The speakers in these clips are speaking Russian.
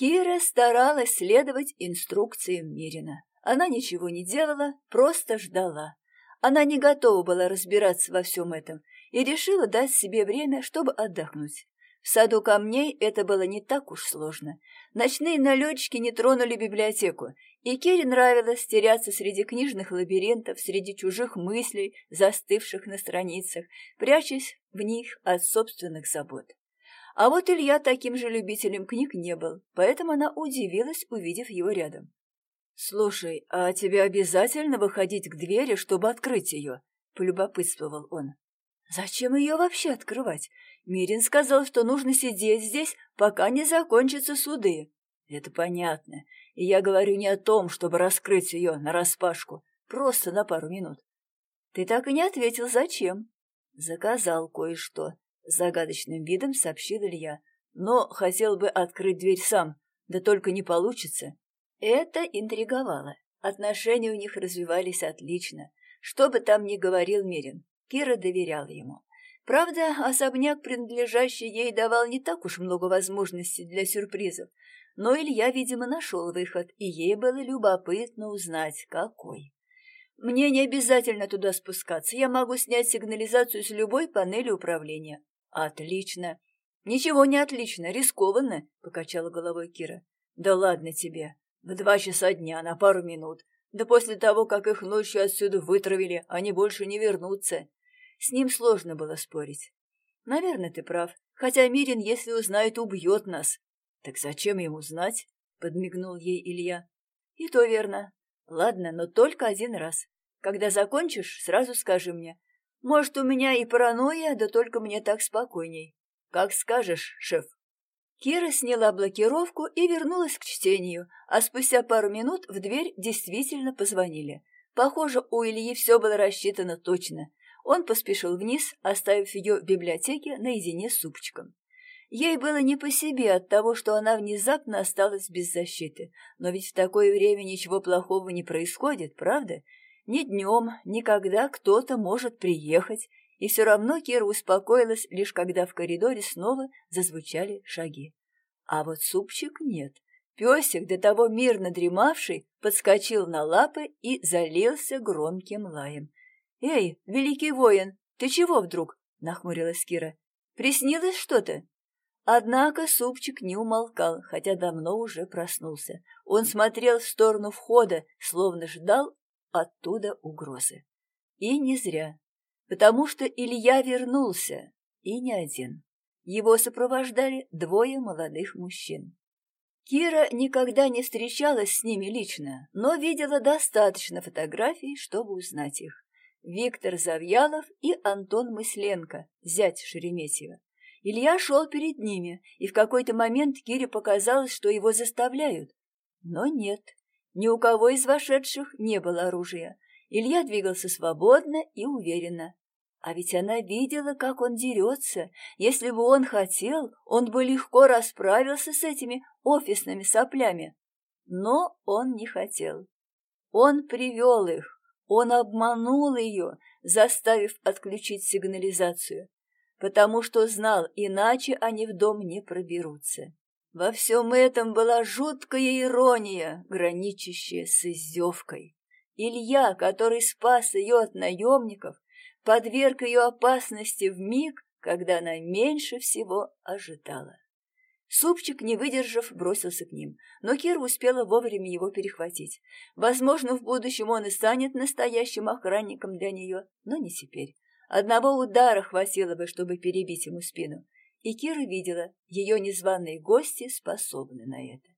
Кира старалась следовать инструкциям Мирина. Она ничего не делала, просто ждала. Она не готова была разбираться во всем этом и решила дать себе время, чтобы отдохнуть. В саду камней это было не так уж сложно. Ночные налетчики не тронули библиотеку, и Кире нравилось теряться среди книжных лабиринтов, среди чужих мыслей, застывших на страницах, прячась в них от собственных забот. А вот Илья таким же любителем книг не был, поэтому она удивилась, увидев его рядом. «Слушай, а тебе обязательно выходить к двери, чтобы открыть ее?» — полюбопытствовал он. «Зачем ее вообще открывать? Мирин сказал, что нужно сидеть здесь, пока не закончатся суды». «Это понятно. И я говорю не о том, чтобы раскрыть ее нараспашку, просто на пару минут». «Ты так и не ответил, зачем?» «Заказал кое-что», — загадочным видом сообщил Илья. «Но хотел бы открыть дверь сам, да только не получится. Это интриговало. Отношения у них развивались отлично. Что бы там ни говорил Мирин, Кира доверяла ему. Правда, особняк, принадлежащий ей, давал не так уж много возможностей для сюрпризов, но Илья, видимо, нашел выход, и ей было любопытно узнать, какой. «Мне не обязательно туда спускаться, я могу снять сигнализацию с любой панели управления». «Отлично». «Ничего не отлично, рискованно», — покачала головой Кира. «Да ладно тебе. В два часа дня, на пару минут. Да после того, как их ночью отсюда вытравили, они больше не вернутся. С ним сложно было спорить. Наверное, ты прав. Хотя Мирин, если узнает, убьет нас. Так зачем ему знать? Подмигнул ей Илья. И то верно. Ладно, но только один раз. Когда закончишь, сразу скажи мне. Может, у меня и паранойя, да только мне так спокойней. Как скажешь, шеф. Кира сняла блокировку и вернулась к чтению, а спустя пару минут в дверь действительно позвонили. Похоже, у Ильи все было рассчитано точно. Он поспешил вниз, оставив ее в библиотеке наедине с супчиком. Ей было не по себе от того, что она внезапно осталась без защиты. Но ведь в такое время ничего плохого не происходит, правда? Ни днем, ни когда кто-то может приехать и все равно Кира успокоилась, лишь когда в коридоре снова зазвучали шаги. А вот супчик нет. Песик, до того мирно дремавший, подскочил на лапы и залился громким лаем. «Эй, великий воин, ты чего вдруг?» — нахмурилась Кира. «Приснилось что-то?» Однако супчик не умолкал, хотя давно уже проснулся. Он смотрел в сторону входа, словно ждал оттуда угрозы. И не зря потому что Илья вернулся, и не один. Его сопровождали двое молодых мужчин. Кира никогда не встречалась с ними лично, но видела достаточно фотографий, чтобы узнать их. Виктор Завьялов и Антон Мысленко, зять Шереметьева. Илья шел перед ними, и в какой-то момент Кире показалось, что его заставляют. Но нет, ни у кого из вошедших не было оружия. Илья двигался свободно и уверенно. А ведь она видела, как он дерется. Если бы он хотел, он бы легко расправился с этими офисными соплями. Но он не хотел. Он привел их, он обманул ее, заставив отключить сигнализацию, потому что знал, иначе они в дом не проберутся. Во всем этом была жуткая ирония, граничащая с издевкой. Илья, который спас ее от наемников, подверг ее опасности в миг, когда она меньше всего ожидала. Супчик, не выдержав, бросился к ним, но Кира успела вовремя его перехватить. Возможно, в будущем он и станет настоящим охранником для нее, но не теперь. Одного удара хватило бы, чтобы перебить ему спину. И Кира видела, ее незваные гости способны на это.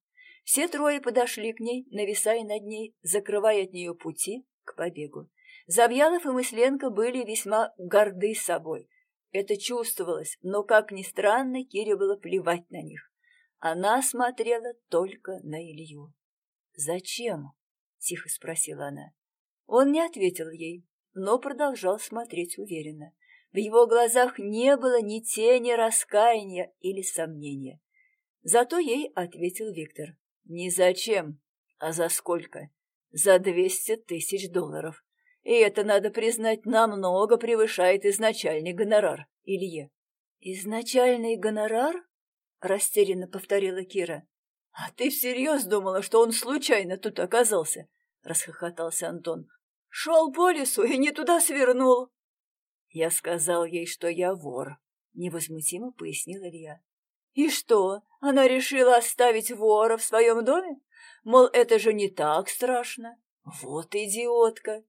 Все трое подошли к ней, нависая над ней, закрывая от нее пути к побегу. Завьялов и Мысленко были весьма горды собой. Это чувствовалось, но, как ни странно, Кире было плевать на них. Она смотрела только на Илью. «Зачем?» — тихо спросила она. Он не ответил ей, но продолжал смотреть уверенно. В его глазах не было ни тени раскаяния или сомнения. Зато ей ответил Виктор. «Не зачем, а за сколько? За двести тысяч долларов. И это, надо признать, намного превышает изначальный гонорар Илье. «Изначальный гонорар?» — растерянно повторила Кира. А ты всерьез думала, что он случайно тут оказался? Расхохотался Антон. Шел по лесу и не туда свернул. Я сказал ей, что я вор, невозмутимо пояснил Илья. И что, она решила оставить вора в своем доме? Мол, это же не так страшно. Вот идиотка.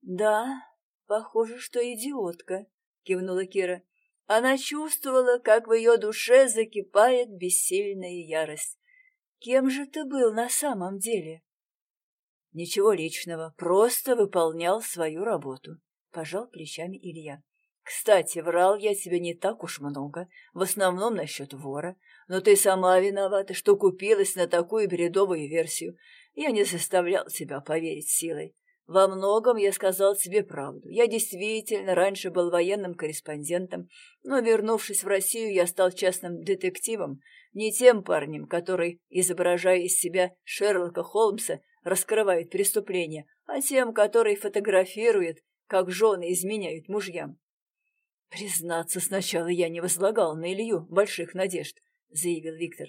Да, похоже, что идиотка, кивнула Кира. Она чувствовала, как в ее душе закипает бессильная ярость. Кем же ты был на самом деле? Ничего личного, просто выполнял свою работу, пожал плечами Илья. Кстати, врал я тебе не так уж много, в основном насчет вора, но ты сама виновата, что купилась на такую бредовую версию. Я не заставлял тебя поверить силой. Во многом я сказал тебе правду. Я действительно раньше был военным корреспондентом, но, вернувшись в Россию, я стал частным детективом, не тем парнем, который, изображая из себя Шерлока Холмса, раскрывает преступления, а тем, который фотографирует, как жены изменяют мужьям. «Признаться, сначала я не возлагал на Илью больших надежд», — заявил Виктор.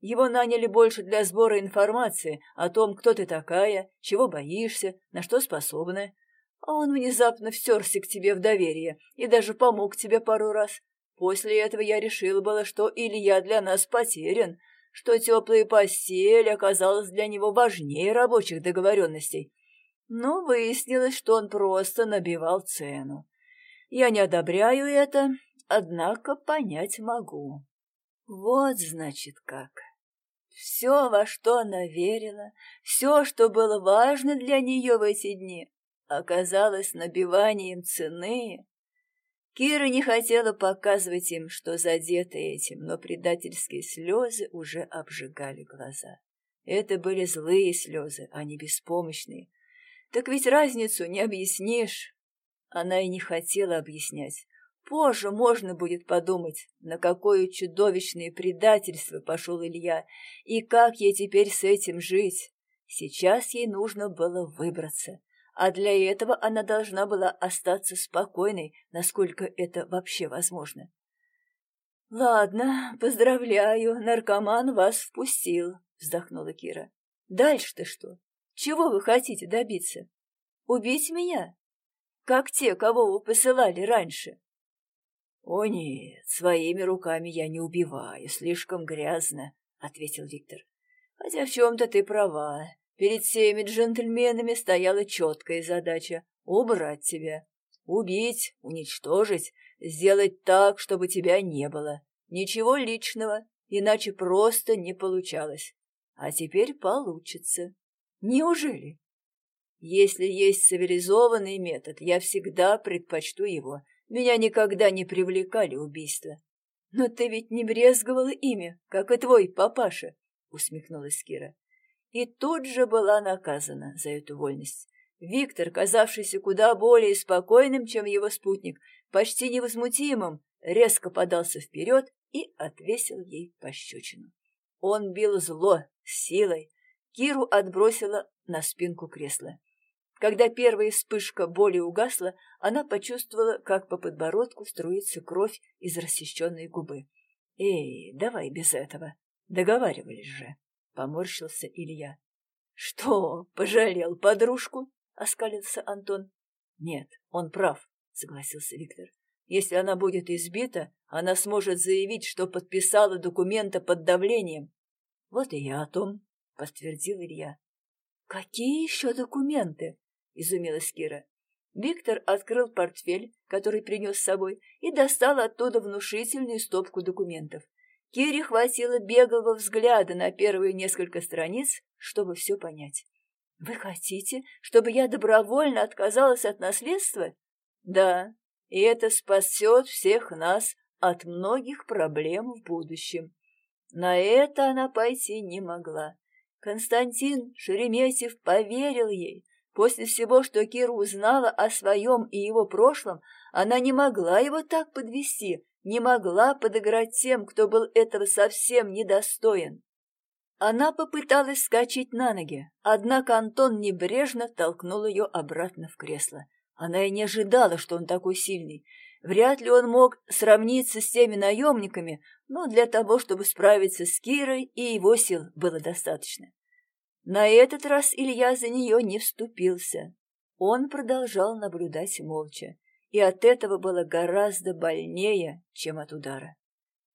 Его наняли больше для сбора информации о том, кто ты такая, чего боишься, на что способна. А он внезапно всерся к тебе в доверие и даже помог тебе пару раз. После этого я решила было, что Илья для нас потерян, что теплая постель оказалась для него важнее рабочих договоренностей. Но выяснилось, что он просто набивал цену. Я не одобряю это, однако понять могу. Вот, значит, как. Все, во что она верила, все, что было важно для нее в эти дни, оказалось набиванием цены. Кира не хотела показывать им, что задета этим, но предательские слезы уже обжигали глаза. Это были злые слезы, а не беспомощные. Так ведь разницу не объяснишь. Она и не хотела объяснять. Позже можно будет подумать, на какое чудовищное предательство пошел Илья, и как ей теперь с этим жить. Сейчас ей нужно было выбраться, а для этого она должна была остаться спокойной, насколько это вообще возможно. «Ладно, поздравляю, наркоман вас впустил», — вздохнула Кира. «Дальше-то что? Чего вы хотите добиться? Убить меня? Как те, кого вы посылали раньше?» «О нет, своими руками я не убиваю, слишком грязно», — ответил Виктор. «Хотя в чем-то ты права. Перед всеми джентльменами стояла четкая задача — убрать тебя. Убить, уничтожить, сделать так, чтобы тебя не было. Ничего личного, иначе просто не получалось. А теперь получится. Неужели? Если есть цивилизованный метод, я всегда предпочту его — меня никогда не привлекали убийства. Но ты ведь не брезговала ими, как и твой папаша, усмехнулась Кира. И тут же была наказана за эту вольность. Виктор, казавшийся куда более спокойным, чем его спутник, почти невозмутимым, резко подался вперед и отвесил ей пощечину. Он бил зло, силой. Киру отбросила на спинку кресла. Когда первая вспышка боли угасла, она почувствовала, как по подбородку струится кровь из рассеченной губы. «Эй, давай без этого. Договаривались же», — поморщился Илья. «Что, пожалел подружку?» — оскалился Антон. «Нет, он прав», — согласился Виктор. «Если она будет избита, она сможет заявить, что подписала документы под давлением». «Вот и я о том», — подтвердил Илья. «Какие еще документы?» изумилась Кира. Виктор открыл портфель, который принес с собой, и достал оттуда внушительную стопку документов. Кире хватило беглого взгляда на первые несколько страниц, чтобы все понять. «Вы хотите, чтобы я добровольно отказалась от наследства?» «Да, и это спасет всех нас от многих проблем в будущем». На это она пойти не могла. Константин Шереметьев поверил ей, После всего, что Кира узнала о своем и его прошлом, она не могла его так подвести, не могла подыграть тем, кто был этого совсем недостоин. Она попыталась скачать на ноги, однако Антон небрежно толкнул ее обратно в кресло. Она и не ожидала, что он такой сильный. Вряд ли он мог сравниться с теми наемниками, но для того, чтобы справиться с Кирой, и его сил было достаточно. На этот раз Илья за нее не вступился. Он продолжал наблюдать молча, и от этого было гораздо больнее, чем от удара.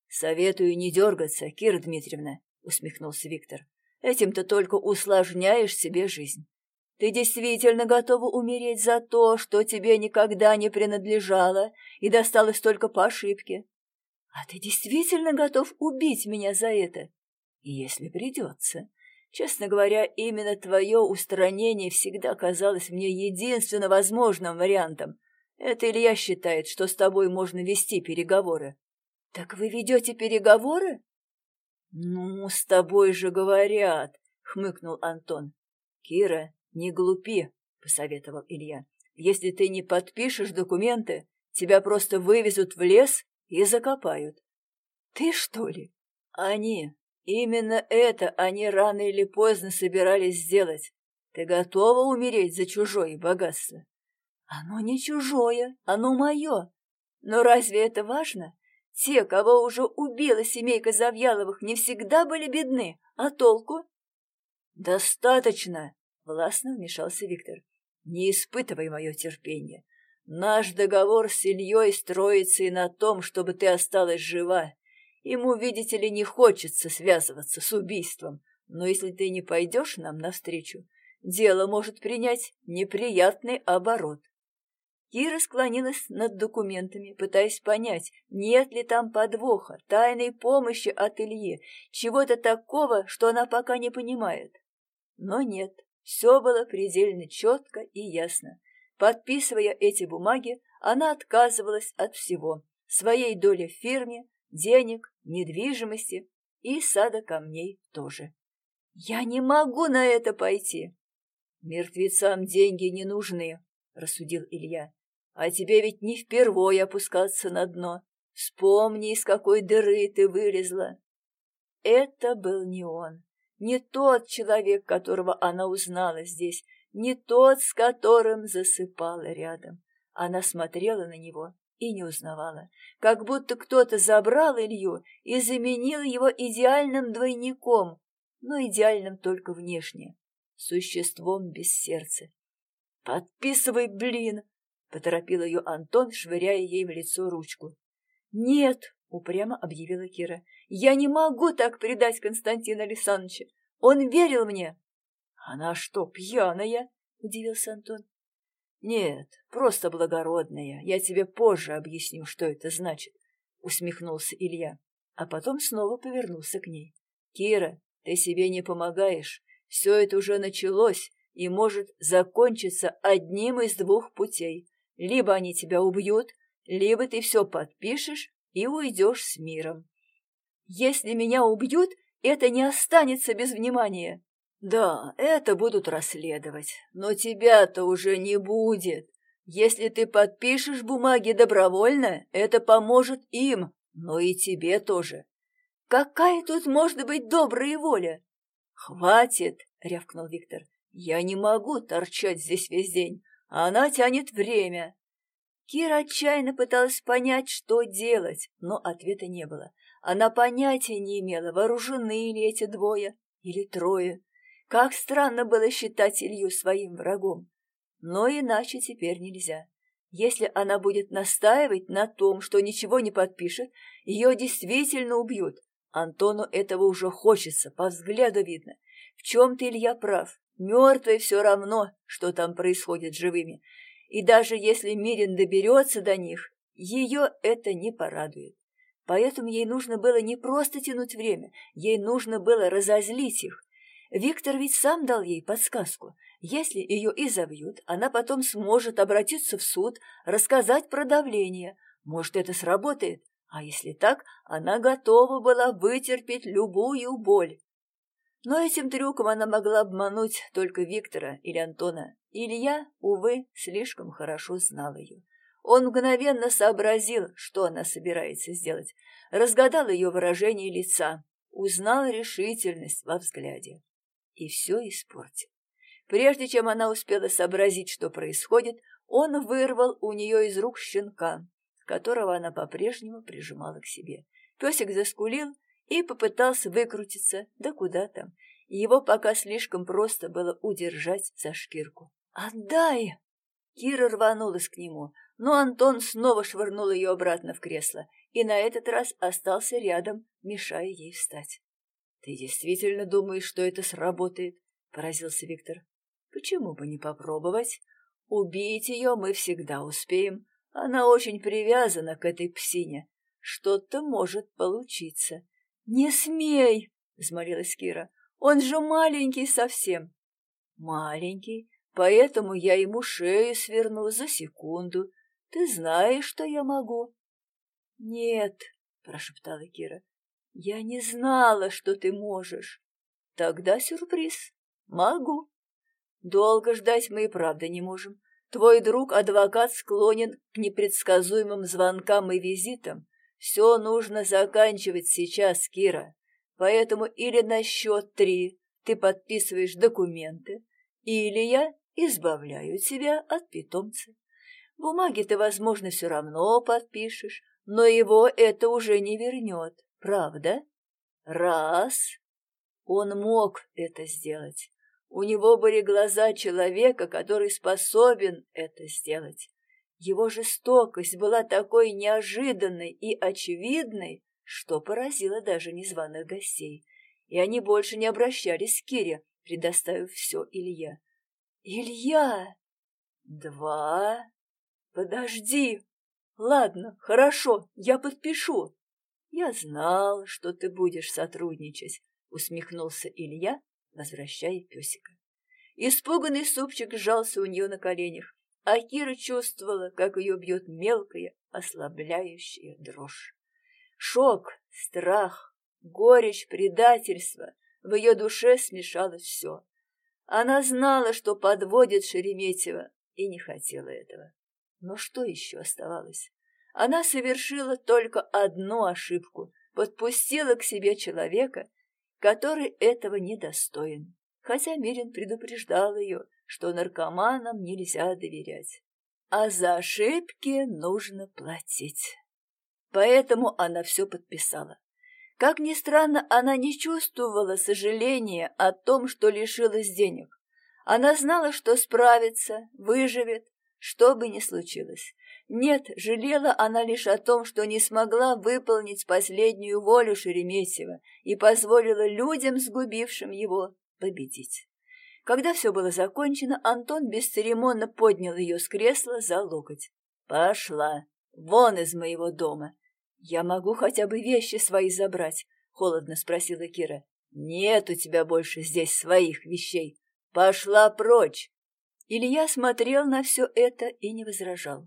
«Советую не дергаться, Кира Дмитриевна», — усмехнулся Виктор. «Этим ты только усложняешь себе жизнь. Ты действительно готова умереть за то, что тебе никогда не принадлежало и досталось только по ошибке. А ты действительно готов убить меня за это? Если придется. Честно говоря, именно твое устранение всегда казалось мне единственно возможным вариантом. Это Илья считает, что с тобой можно вести переговоры. Так вы ведете переговоры? Ну, с тобой же говорят, хмыкнул Антон. Кира, не глупи, посоветовал Илья. Если ты не подпишешь документы, тебя просто вывезут в лес и закопают. Ты что ли? Они. Именно это они рано или поздно собирались сделать. Ты готова умереть за чужое богатство? Оно не чужое, оно мое. Но разве это важно? Те, кого уже убила семейка Завьяловых, не всегда были бедны. А толку? Достаточно, властно вмешался Виктор. Не испытывай мое терпение. Наш договор с Ильей строится и на том, чтобы ты осталась жива. Ему, видите ли, не хочется связываться с убийством, но если ты не пойдешь нам навстречу, дело может принять неприятный оборот. Кира склонилась над документами, пытаясь понять, нет ли там подвоха, тайной помощи от Ильи, чего-то такого, что она пока не понимает. Но нет, все было предельно четко и ясно. Подписывая эти бумаги, она отказывалась от всего, своей доли в фирме, денег, недвижимости и сада камней тоже. «Я не могу на это пойти!» «Мертвецам деньги не нужны», — рассудил Илья. «А тебе ведь не впервой опускаться на дно. Вспомни, из какой дыры ты вылезла». Это был не он, не тот человек, которого она узнала здесь, не тот, с которым засыпала рядом. Она смотрела на него и не узнавала, как будто кто-то забрал Илью и заменил его идеальным двойником, но идеальным только внешне, существом без сердца. «Подписывай, блин!» — поторопил ее Антон, швыряя ей в лицо ручку. «Нет!» — упрямо объявила Кира. «Я не могу так предать Константина Александровича! Он верил мне!» «Она что, пьяная?» — удивился Антон. «Нет, просто благородная. Я тебе позже объясню, что это значит», — усмехнулся Илья, а потом снова повернулся к ней. «Кира, ты себе не помогаешь. Все это уже началось и может закончиться одним из двух путей. Либо они тебя убьют, либо ты все подпишешь и уйдешь с миром. Если меня убьют, это не останется без внимания. Да, это будут расследовать, но тебя-то уже не будет. Если ты подпишешь бумаги добровольно, это поможет им, но и тебе тоже. Какая тут может быть добрая воля? Хватит, рявкнул Виктор. Я не могу торчать здесь весь день. Она тянет время. Кира отчаянно пыталась понять, что делать, но ответа не было. Она понятия не имела, вооружены ли эти двое или трое. Как странно было считать Илью своим врагом. Но иначе теперь нельзя. Если она будет настаивать на том, что ничего не подпишет, ее действительно убьют. Антону этого уже хочется, по взгляду видно. В чем-то Илья прав. Мертвые все равно, что там происходит с живыми. И даже если Мирин доберется до них, ее это не порадует. Поэтому ей нужно было не просто тянуть время, ей нужно было разозлить их, Виктор ведь сам дал ей подсказку. Если ее изобьют, она потом сможет обратиться в суд, рассказать про давление. Может, это сработает. А если так, она готова была вытерпеть любую боль. Но этим трюком она могла обмануть только Виктора или Антона. Илья, увы, слишком хорошо знал ее. Он мгновенно сообразил, что она собирается сделать, разгадал ее выражение лица, узнал решительность во взгляде и все испортил. Прежде чем она успела сообразить, что происходит, он вырвал у нее из рук щенка, которого она по-прежнему прижимала к себе. Песик заскулил и попытался выкрутиться, да куда там. Его пока слишком просто было удержать за шкирку. «Отдай!» Кира рванулась к нему, но Антон снова швырнул ее обратно в кресло и на этот раз остался рядом, мешая ей встать. «Ты действительно думаешь, что это сработает?» — поразился Виктор. «Почему бы не попробовать? Убить ее мы всегда успеем. Она очень привязана к этой псине. Что-то может получиться». «Не смей!» — взмолилась Кира. «Он же маленький совсем». «Маленький, поэтому я ему шею сверну за секунду. Ты знаешь, что я могу?» «Нет», — прошептала Кира, — «я не знала, что ты можешь». «Тогда сюрприз. Могу». «Долго ждать мы и правда не можем. Твой друг-адвокат склонен к непредсказуемым звонкам и визитам. Все нужно заканчивать сейчас, Кира. Поэтому или на счет три ты подписываешь документы, или я избавляю тебя от питомца. Бумаги ты, возможно, все равно подпишешь, но его это уже не вернет, правда? Раз. Он мог это сделать. У него были глаза человека, который способен это сделать. Его жестокость была такой неожиданной и очевидной, что поразило даже незваных гостей, и они больше не обращались к Кире, предоставив все Илья. «Илья!» «Два!» «Подожди!» «Ладно, хорошо, я подпишу». «Я знал, что ты будешь сотрудничать», — усмехнулся Илья, возвращая песика. Испуганный супчик сжался у нее на коленях, а Кира чувствовала, как ее бьет мелкая, ослабляющая дрожь. Шок, страх, горечь, предательство — в ее душе смешалось все. Она знала, что подводит Шереметьева, и не хотела этого. Но что еще оставалось? Она совершила только одну ошибку — подпустила к себе человека, который этого недостоин, хотя Мирин предупреждал ее, что наркоманам нельзя доверять. А за ошибки нужно платить. Поэтому она все подписала. Как ни странно, она не чувствовала сожаления о том, что лишилась денег. Она знала, что справится, выживет, что бы ни случилось. Нет, жалела она лишь о том, что не смогла выполнить последнюю волю Шереметьева и позволила людям, сгубившим его, победить. Когда все было закончено, Антон бесцеремонно поднял ее с кресла за локоть. «Пошла! Вон из моего дома! Я могу хотя бы вещи свои забрать?» — холодно спросила Кира. «Нет у тебя больше здесь своих вещей. Пошла прочь!» Илья смотрел на все это и не возражал.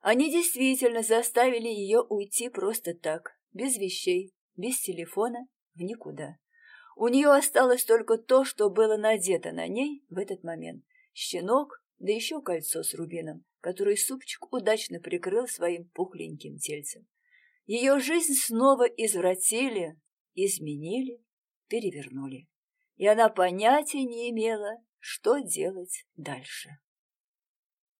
Они действительно заставили ее уйти просто так, без вещей, без телефона, в никуда. У нее осталось только то, что было надето на ней в этот момент. Щенок, да еще кольцо с рубином, которое супчик удачно прикрыл своим пухленьким тельцем. Ее жизнь снова извратили, изменили, перевернули. И она понятия не имела, что делать дальше.